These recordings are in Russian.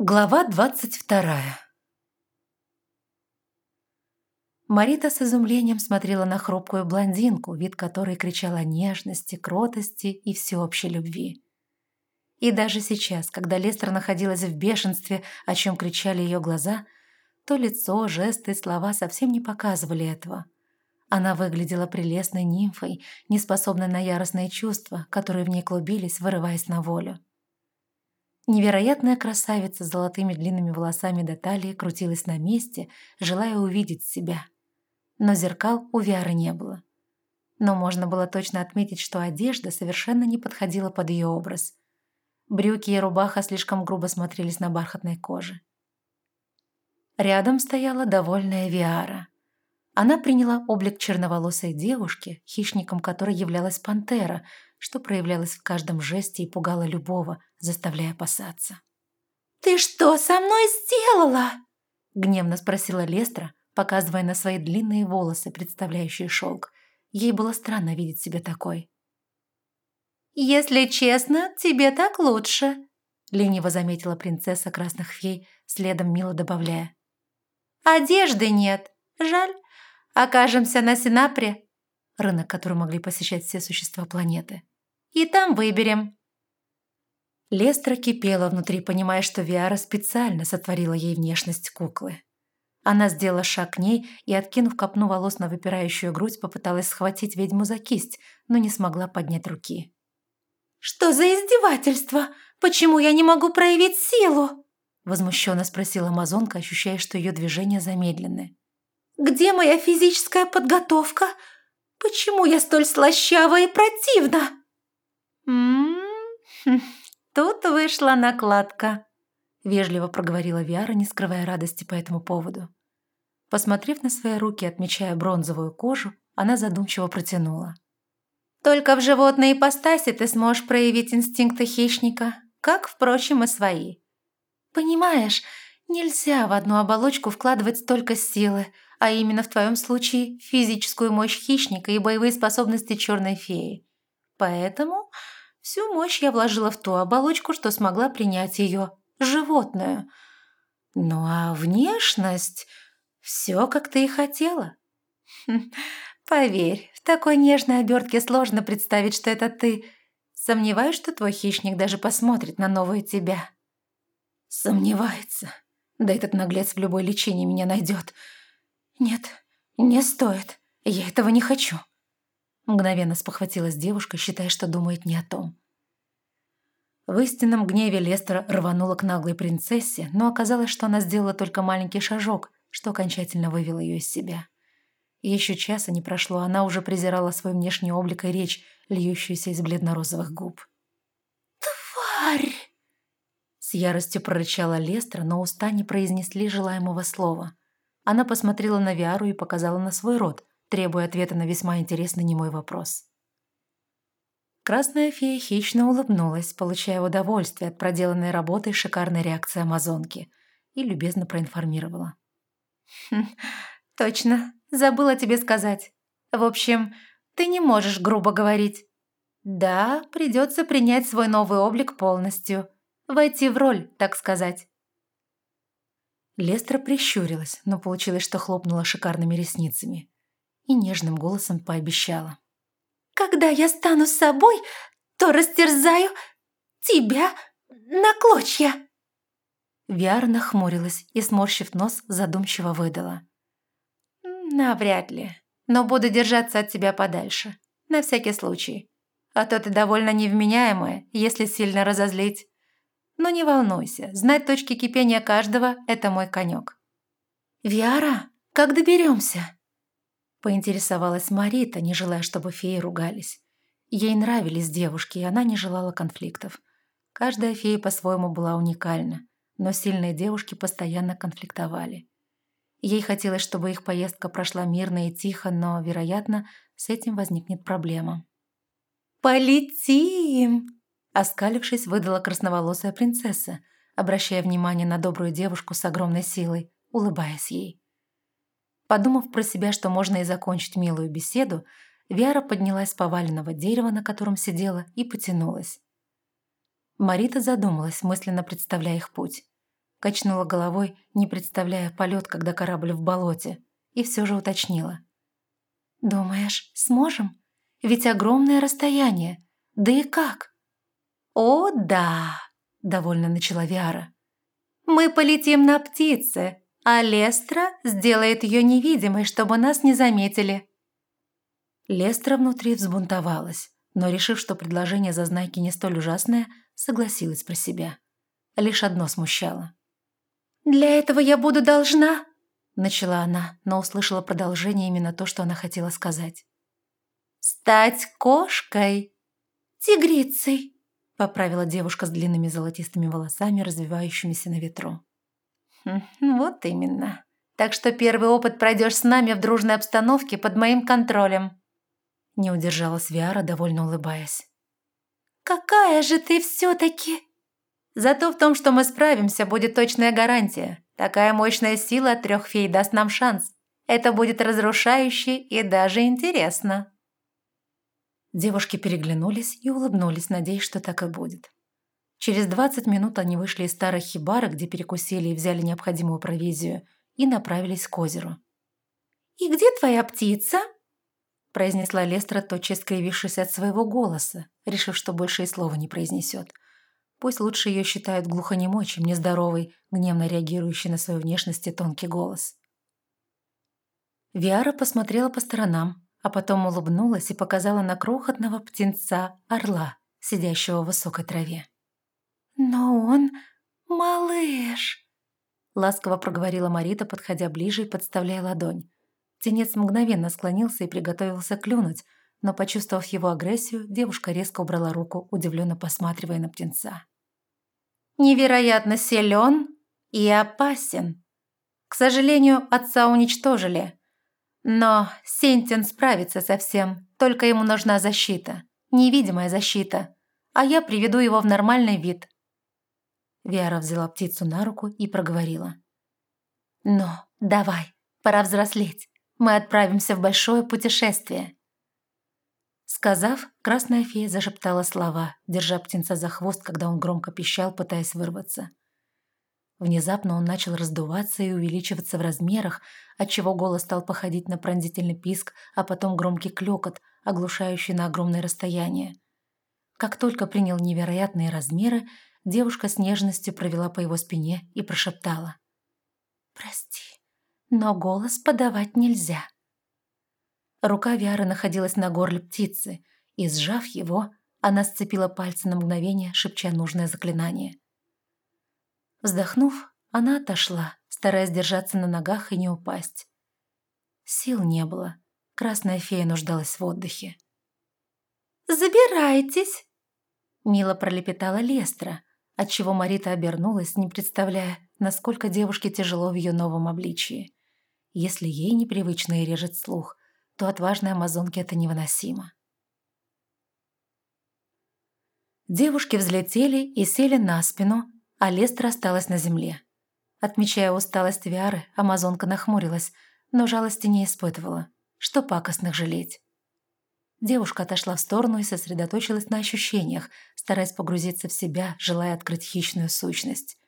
Глава двадцать вторая Марита с изумлением смотрела на хрупкую блондинку, вид которой кричал о нежности, кротости и всеобщей любви. И даже сейчас, когда Лестер находилась в бешенстве, о чем кричали ее глаза, то лицо, жесты, слова совсем не показывали этого. Она выглядела прелестной нимфой, неспособной на яростные чувства, которые в ней клубились, вырываясь на волю. Невероятная красавица с золотыми длинными волосами до талии крутилась на месте, желая увидеть себя. Но зеркал у Виары не было. Но можно было точно отметить, что одежда совершенно не подходила под ее образ. Брюки и рубаха слишком грубо смотрелись на бархатной коже. Рядом стояла довольная Виара. Она приняла облик черноволосой девушки, хищником которой являлась пантера – что проявлялось в каждом жесте и пугало любого, заставляя опасаться. «Ты что со мной сделала?» гневно спросила Лестра, показывая на свои длинные волосы, представляющие шелк. Ей было странно видеть себя такой. «Если честно, тебе так лучше», лениво заметила принцесса красных фей, следом мило добавляя. «Одежды нет. Жаль. Окажемся на Синапре рынок, который могли посещать все существа планеты. «И там выберем». Лестра кипела внутри, понимая, что Виара специально сотворила ей внешность куклы. Она сделала шаг к ней и, откинув копну волос на выпирающую грудь, попыталась схватить ведьму за кисть, но не смогла поднять руки. «Что за издевательство? Почему я не могу проявить силу?» Возмущенно спросила Амазонка, ощущая, что ее движения замедлены. «Где моя физическая подготовка? Почему я столь слащава и противна?» «М-м-м, тут вышла накладка», — вежливо проговорила Виара, не скрывая радости по этому поводу. Посмотрев на свои руки, отмечая бронзовую кожу, она задумчиво протянула. «Только в животной ипостаси ты сможешь проявить инстинкты хищника, как, впрочем, и свои. Понимаешь, нельзя в одну оболочку вкладывать столько силы, а именно в твоем случае физическую мощь хищника и боевые способности черной феи. Поэтому всю мощь я вложила в ту оболочку, что смогла принять ее, животную. Ну а внешность – все, как ты и хотела. Хм, поверь, в такой нежной обертке сложно представить, что это ты. Сомневаюсь, что твой хищник даже посмотрит на новую тебя. Сомневается. Да этот наглец в любой лечении меня найдет. «Нет, не стоит. Я этого не хочу». Мгновенно спохватилась девушка, считая, что думает не о том. В истинном гневе Лестер рванула к наглой принцессе, но оказалось, что она сделала только маленький шажок, что окончательно вывело ее из себя. Еще часа не прошло, она уже презирала свой внешний облик и речь, льющуюся из бледно-розовых губ. «Тварь!» С яростью прорычала Лестра, но уста не произнесли желаемого слова. Она посмотрела на Виару и показала на свой рот, требуя ответа на весьма интересный немой вопрос. Красная фея хищно улыбнулась, получая удовольствие от проделанной работы и шикарной реакции амазонки, и любезно проинформировала. «Хм, «Точно, забыла тебе сказать. В общем, ты не можешь грубо говорить. Да, придется принять свой новый облик полностью, войти в роль, так сказать. Лестра прищурилась, но получилось, что хлопнула шикарными ресницами и нежным голосом пообещала. «Когда я стану собой, то растерзаю тебя на клочья!» Виар нахмурилась и, сморщив нос, задумчиво выдала. «Навряд ли, но буду держаться от тебя подальше, на всякий случай. А то ты довольно невменяемая, если сильно разозлить. Но не волнуйся, знать точки кипения каждого – это мой конек. «Виара, как доберемся?» Поинтересовалась Марита, не желая, чтобы феи ругались. Ей нравились девушки, и она не желала конфликтов. Каждая фея по-своему была уникальна, но сильные девушки постоянно конфликтовали. Ей хотелось, чтобы их поездка прошла мирно и тихо, но, вероятно, с этим возникнет проблема. «Полетим!» Оскалившись, выдала красноволосая принцесса, обращая внимание на добрую девушку с огромной силой, улыбаясь ей. Подумав про себя, что можно и закончить милую беседу, Виара поднялась с поваленного дерева, на котором сидела, и потянулась. Марита задумалась, мысленно представляя их путь. Качнула головой, не представляя полет, когда корабль в болоте, и все же уточнила. «Думаешь, сможем? Ведь огромное расстояние. Да и как?» «О, да!» – довольно начала Виара. «Мы полетим на птице, а Лестра сделает ее невидимой, чтобы нас не заметили». Лестра внутри взбунтовалась, но, решив, что предложение зазнайки не столь ужасное, согласилась про себя. Лишь одно смущало. «Для этого я буду должна...» Начала она, но услышала продолжение именно то, что она хотела сказать. «Стать кошкой!» «Тигрицей!» Поправила девушка с длинными золотистыми волосами, развивающимися на ветру. «Хм, «Вот именно. Так что первый опыт пройдешь с нами в дружной обстановке под моим контролем». Не удержалась Виара, довольно улыбаясь. «Какая же ты все-таки...» «Зато в том, что мы справимся, будет точная гарантия. Такая мощная сила от трех фей даст нам шанс. Это будет разрушающе и даже интересно». Девушки переглянулись и улыбнулись, надеясь, что так и будет. Через 20 минут они вышли из старой хибары, где перекусили и взяли необходимую провизию, и направились к озеру. «И где твоя птица?» произнесла Лестра, тотчас скривившись от своего голоса, решив, что больше и слова не произнесет. Пусть лучше ее считают глухонемой, чем нездоровый, гневно реагирующий на свою внешность и тонкий голос. Виара посмотрела по сторонам, а потом улыбнулась и показала на крохотного птенца орла, сидящего в высокой траве. «Но он малыш», — ласково проговорила Марита, подходя ближе и подставляя ладонь. Птенец мгновенно склонился и приготовился клюнуть, но, почувствовав его агрессию, девушка резко убрала руку, удивленно посматривая на птенца. «Невероятно силен и опасен. К сожалению, отца уничтожили, но Сентин справится со всем, только ему нужна защита. Невидимая защита. А я приведу его в нормальный вид. Виара взяла птицу на руку и проговорила. «Ну, давай, пора взрослеть. Мы отправимся в большое путешествие». Сказав, красная фея зашептала слова, держа птенца за хвост, когда он громко пищал, пытаясь вырваться. Внезапно он начал раздуваться и увеличиваться в размерах, отчего голос стал походить на пронзительный писк, а потом громкий клёкот, оглушающий на огромное расстояние. Как только принял невероятные размеры, девушка с нежностью провела по его спине и прошептала. «Прости, но голос подавать нельзя». Рука Виары находилась на горле птицы, и, сжав его, она сцепила пальцы на мгновение, шепча нужное заклинание – Вздохнув, она отошла, стараясь держаться на ногах и не упасть. Сил не было. Красная фея нуждалась в отдыхе. «Забирайтесь!» Мило пролепетала Лестра, отчего Марита обернулась, не представляя, насколько девушке тяжело в ее новом обличии. Если ей непривычно и режет слух, то отважной амазонке это невыносимо. Девушки взлетели и сели на спину, а Лестра осталась на земле. Отмечая усталость Виары, амазонка нахмурилась, но жалости не испытывала. Что пакостных жалеть? Девушка отошла в сторону и сосредоточилась на ощущениях, стараясь погрузиться в себя, желая открыть хищную сущность.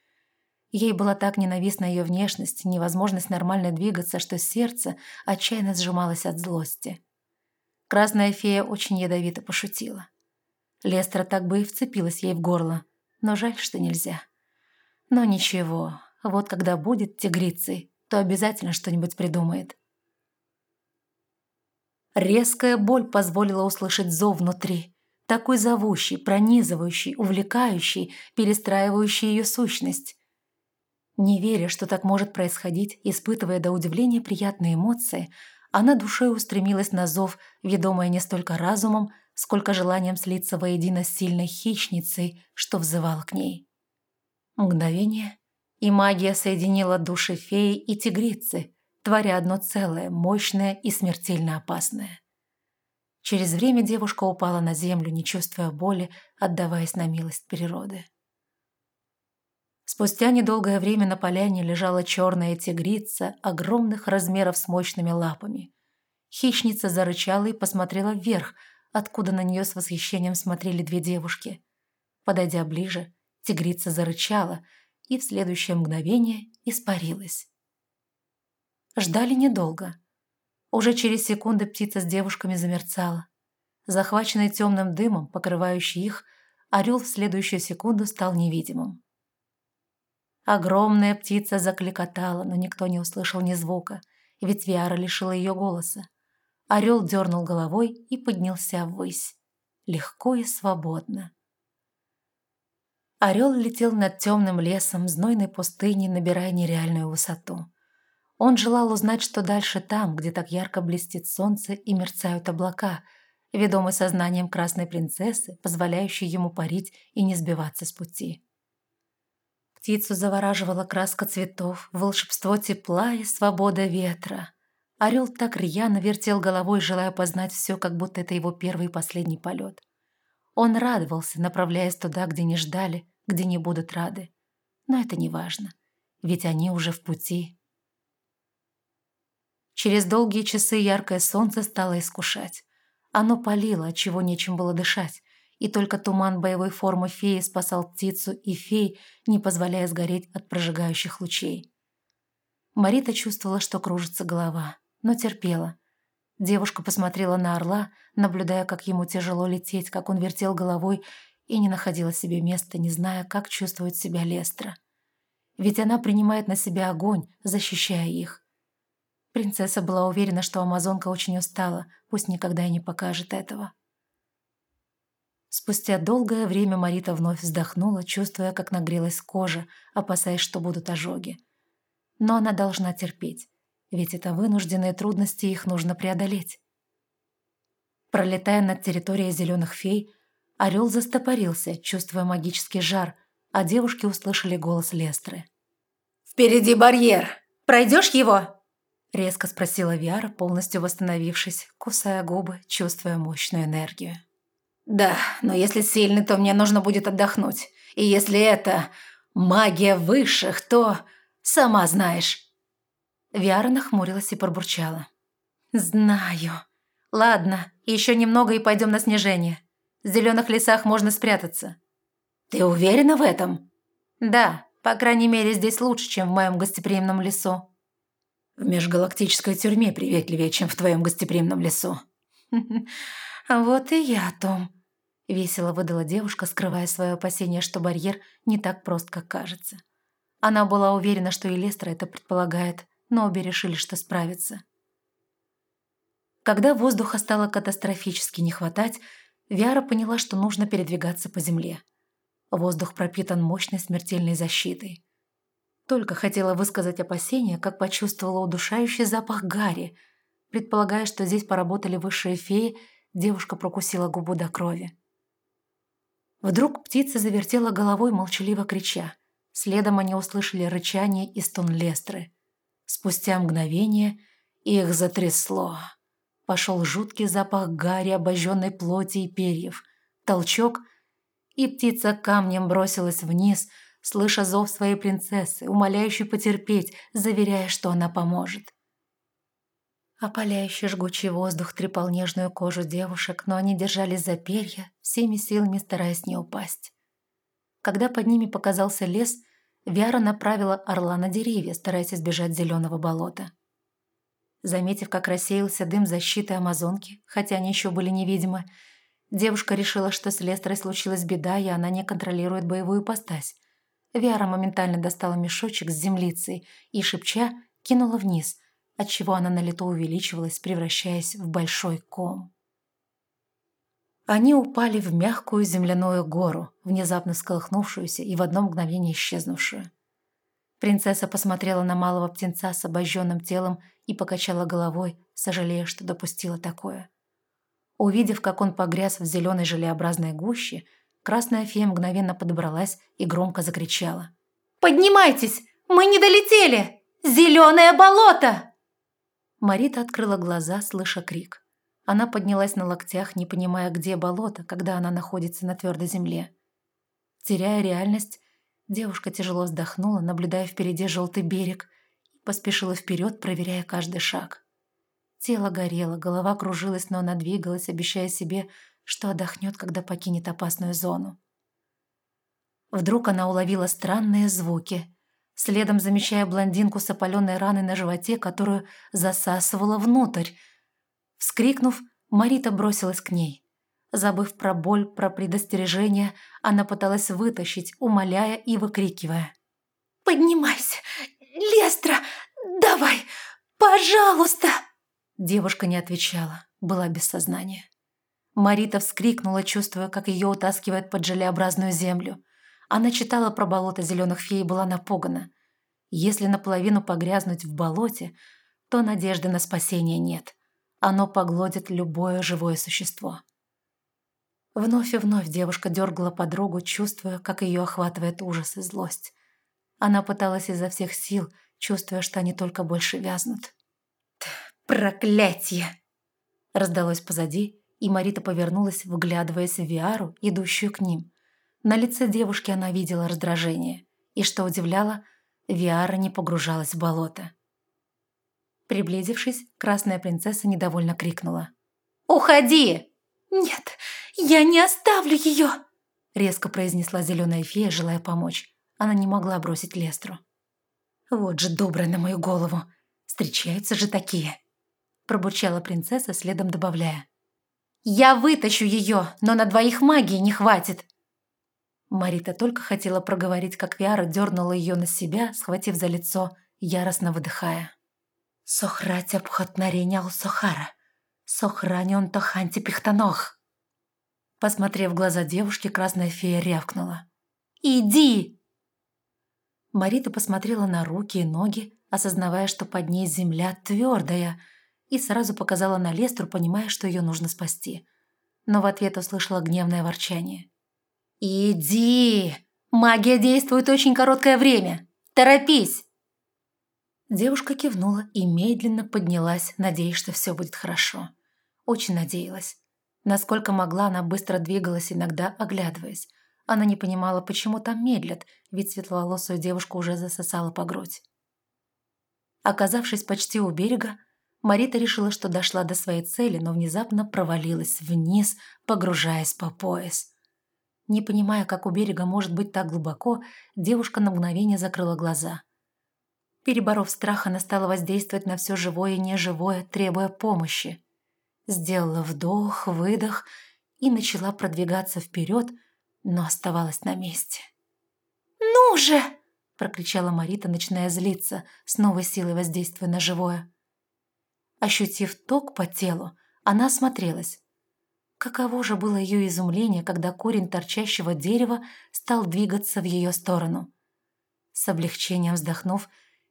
Ей была так ненавистна ее внешность, невозможность нормально двигаться, что сердце отчаянно сжималось от злости. Красная фея очень ядовито пошутила. Лестра так бы и вцепилась ей в горло, но жаль, что нельзя. Но ничего, вот когда будет тигрицей, то обязательно что-нибудь придумает. Резкая боль позволила услышать зов внутри, такой зовущий, пронизывающий, увлекающий, перестраивающий ее сущность. Не веря, что так может происходить, испытывая до удивления приятные эмоции, она душой устремилась на зов, ведомая не столько разумом, сколько желанием слиться воедино с сильной хищницей, что взывал к ней. Мгновение, и магия соединила души феи и тигрицы, творя одно целое, мощное и смертельно опасное. Через время девушка упала на землю, не чувствуя боли, отдаваясь на милость природы. Спустя недолгое время на поляне лежала черная тигрица огромных размеров с мощными лапами. Хищница зарычала и посмотрела вверх, откуда на нее с восхищением смотрели две девушки. Подойдя ближе, Тигрица зарычала, и в следующее мгновение испарилась. Ждали недолго. Уже через секунды птица с девушками замерцала. Захваченный темным дымом, покрывающий их, орел в следующую секунду стал невидимым. Огромная птица закликотала, но никто не услышал ни звука, ведь Виара лишила ее голоса. Орел дернул головой и поднялся ввысь. Легко и свободно. Орел летел над темным лесом, знойной пустыней, набирая нереальную высоту. Он желал узнать, что дальше там, где так ярко блестит солнце и мерцают облака, ведомый сознанием красной принцессы, позволяющей ему парить и не сбиваться с пути. Птицу завораживала краска цветов, волшебство тепла и свобода ветра. Орел так рьяно вертел головой, желая познать все, как будто это его первый и последний полет. Он радовался, направляясь туда, где не ждали, где не будут рады. Но это не важно, ведь они уже в пути. Через долгие часы яркое солнце стало искушать. Оно палило, чего нечем было дышать, и только туман боевой формы феи спасал птицу и фей, не позволяя сгореть от прожигающих лучей. Марита чувствовала, что кружится голова, но терпела. Девушка посмотрела на орла, наблюдая, как ему тяжело лететь, как он вертел головой и не находила себе места, не зная, как чувствует себя Лестра. Ведь она принимает на себя огонь, защищая их. Принцесса была уверена, что амазонка очень устала, пусть никогда и не покажет этого. Спустя долгое время Марита вновь вздохнула, чувствуя, как нагрелась кожа, опасаясь, что будут ожоги. Но она должна терпеть, ведь это вынужденные трудности, их нужно преодолеть. Пролетая над территорией зеленых фей, Орел застопорился, чувствуя магический жар, а девушки услышали голос Лестры. «Впереди барьер! Пройдешь его?» Резко спросила Виара, полностью восстановившись, кусая губы, чувствуя мощную энергию. «Да, но если сильный, то мне нужно будет отдохнуть. И если это магия высших, то... сама знаешь». Виара нахмурилась и пробурчала. «Знаю. Ладно, еще немного и пойдем на снижение. В зеленых лесах можно спрятаться». «Ты уверена в этом?» «Да, по крайней мере, здесь лучше, чем в моем гостеприимном лесу». «В межгалактической тюрьме приветливее, чем в твоем гостеприимном лесу». «Вот и я о том», — весело выдала девушка, скрывая свое опасение, что барьер не так прост, как кажется. Она была уверена, что и Лестра это предполагает, но обе решили, что справится. Когда воздуха стало катастрофически не хватать, Виара поняла, что нужно передвигаться по земле. Воздух пропитан мощной смертельной защитой. Только хотела высказать опасения, как почувствовала удушающий запах гари. Предполагая, что здесь поработали высшие феи, девушка прокусила губу до крови. Вдруг птица завертела головой, молчаливо крича. Следом они услышали рычание и стон Лестры. Спустя мгновение их затрясло. Пошел жуткий запах гари, обожженной плоти и перьев. Толчок, и птица камнем бросилась вниз, слыша зов своей принцессы, умоляющей потерпеть, заверяя, что она поможет. Опаляющий жгучий воздух трепал нежную кожу девушек, но они держались за перья, всеми силами стараясь не упасть. Когда под ними показался лес, Виара направила орла на деревья, стараясь избежать зеленого болота. Заметив, как рассеялся дым защиты Амазонки, хотя они еще были невидимы, девушка решила, что с Лестрой случилась беда, и она не контролирует боевую постась. Виара моментально достала мешочек с землицей и, шепча, кинула вниз, отчего она на лету увеличивалась, превращаясь в большой ком. Они упали в мягкую земляную гору, внезапно сколыхнувшуюся и в одно мгновение исчезнувшую. Принцесса посмотрела на малого птенца с обожженным телом и покачала головой, сожалея, что допустила такое. Увидев, как он погряз в зеленой желеобразной гуще, красная фея мгновенно подобралась и громко закричала. «Поднимайтесь! Мы не долетели! Зеленое болото!» Марита открыла глаза, слыша крик. Она поднялась на локтях, не понимая, где болото, когда она находится на твердой земле. Теряя реальность, девушка тяжело вздохнула, наблюдая впереди желтый берег – поспешила вперед, проверяя каждый шаг. Тело горело, голова кружилась, но она двигалась, обещая себе, что отдохнет, когда покинет опасную зону. Вдруг она уловила странные звуки, следом замечая блондинку с опаленной раной на животе, которую засасывала внутрь. Вскрикнув, Марита бросилась к ней. Забыв про боль, про предостережение, она пыталась вытащить, умоляя и выкрикивая. «Поднимайся! Лестра! Давай! Пожалуйста!» Девушка не отвечала, была без сознания. Марита вскрикнула, чувствуя, как ее утаскивает под желеобразную землю. Она читала про болото зеленых фей и была напугана. Если наполовину погрязнуть в болоте, то надежды на спасение нет. Оно поглотит любое живое существо. Вновь и вновь девушка дергала подругу, чувствуя, как ее охватывает ужас и злость. Она пыталась изо всех сил, чувствуя, что они только больше вязнут. «Проклятие!» Раздалось позади, и Марита повернулась, вглядываясь в Виару, идущую к ним. На лице девушки она видела раздражение. И что удивляло, Виара не погружалась в болото. Приблизившись, красная принцесса недовольно крикнула. «Уходи!» «Нет, я не оставлю ее!» Резко произнесла зеленая фея, желая помочь. Она не могла бросить Лестру. «Вот же добрая на мою голову! Встречаются же такие!» Пробурчала принцесса, следом добавляя. «Я вытащу ее, но на двоих магии не хватит!» Марита только хотела проговорить, как Виара дернула ее на себя, схватив за лицо, яростно выдыхая. «Сохрать обхотнаренял Сохара, сохранен Тоханти Пихтанох!» Посмотрев в глаза девушки, красная фея рявкнула. «Иди!» Марита посмотрела на руки и ноги, осознавая, что под ней земля твердая, и сразу показала на Лестру, понимая, что ее нужно спасти. Но в ответ услышала гневное ворчание. «Иди! Магия действует очень короткое время! Торопись!» Девушка кивнула и медленно поднялась, надеясь, что все будет хорошо. Очень надеялась. Насколько могла, она быстро двигалась, иногда оглядываясь. Она не понимала, почему там медлят, ведь светловолосую девушку уже засосала по грудь. Оказавшись почти у берега, Марита решила, что дошла до своей цели, но внезапно провалилась вниз, погружаясь по пояс. Не понимая, как у берега может быть так глубоко, девушка на мгновение закрыла глаза. Переборов страх, она стала воздействовать на все живое и неживое, требуя помощи. Сделала вдох, выдох и начала продвигаться вперед, но оставалась на месте. «Ну же!» – прокричала Марита, начиная злиться, с новой силой воздействуя на живое. Ощутив ток по телу, она осмотрелась. Каково же было ее изумление, когда корень торчащего дерева стал двигаться в ее сторону. С облегчением вздохнув,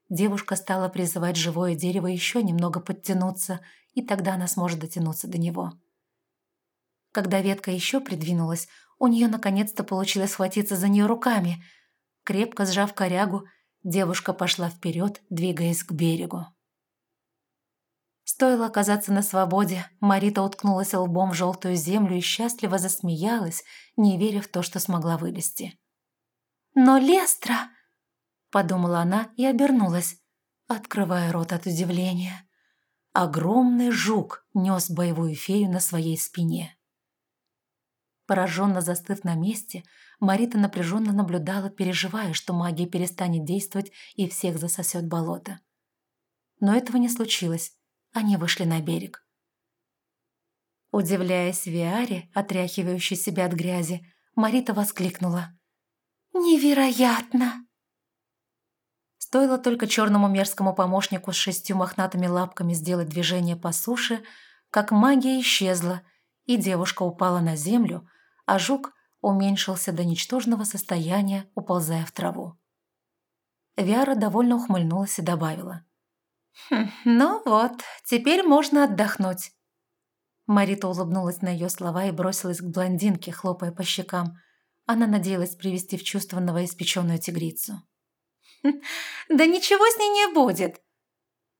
девушка стала призывать живое дерево еще немного подтянуться, и тогда она сможет дотянуться до него. Когда ветка еще придвинулась, у нее наконец-то получилось схватиться за нее руками. Крепко сжав корягу, девушка пошла вперед, двигаясь к берегу. Стоило оказаться на свободе, Марита уткнулась лбом в желтую землю и счастливо засмеялась, не веря в то, что смогла вылезти. «Но Лестра!» – подумала она и обернулась, открывая рот от удивления. Огромный жук нес боевую фею на своей спине. Пораженно застыв на месте, Марита напряженно наблюдала, переживая, что магия перестанет действовать и всех засосет болото. Но этого не случилось они вышли на берег. Удивляясь Виаре, отряхивающей себя от грязи, Марита воскликнула. «Невероятно!» Стоило только черному мерзкому помощнику с шестью мохнатыми лапками сделать движение по суше, как магия исчезла, и девушка упала на землю, а жук уменьшился до ничтожного состояния, уползая в траву. Виара довольно ухмыльнулась и добавила. Хм, «Ну вот, теперь можно отдохнуть». Марита улыбнулась на ее слова и бросилась к блондинке, хлопая по щекам. Она надеялась привести в чувство новоиспеченную тигрицу. «Хм, «Да ничего с ней не будет!»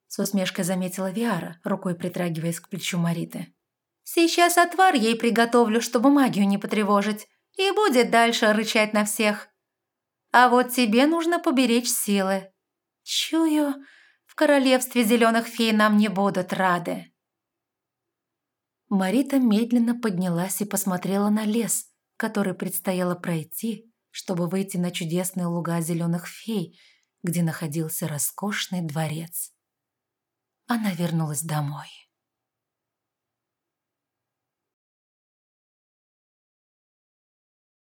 С усмешкой заметила Виара, рукой притрагиваясь к плечу Мариты. «Сейчас отвар ей приготовлю, чтобы магию не потревожить, и будет дальше рычать на всех. А вот тебе нужно поберечь силы. Чую, королевстве зеленых фей нам не будут рады». Марита медленно поднялась и посмотрела на лес, который предстояло пройти, чтобы выйти на чудесные луга зеленых фей, где находился роскошный дворец. Она вернулась домой.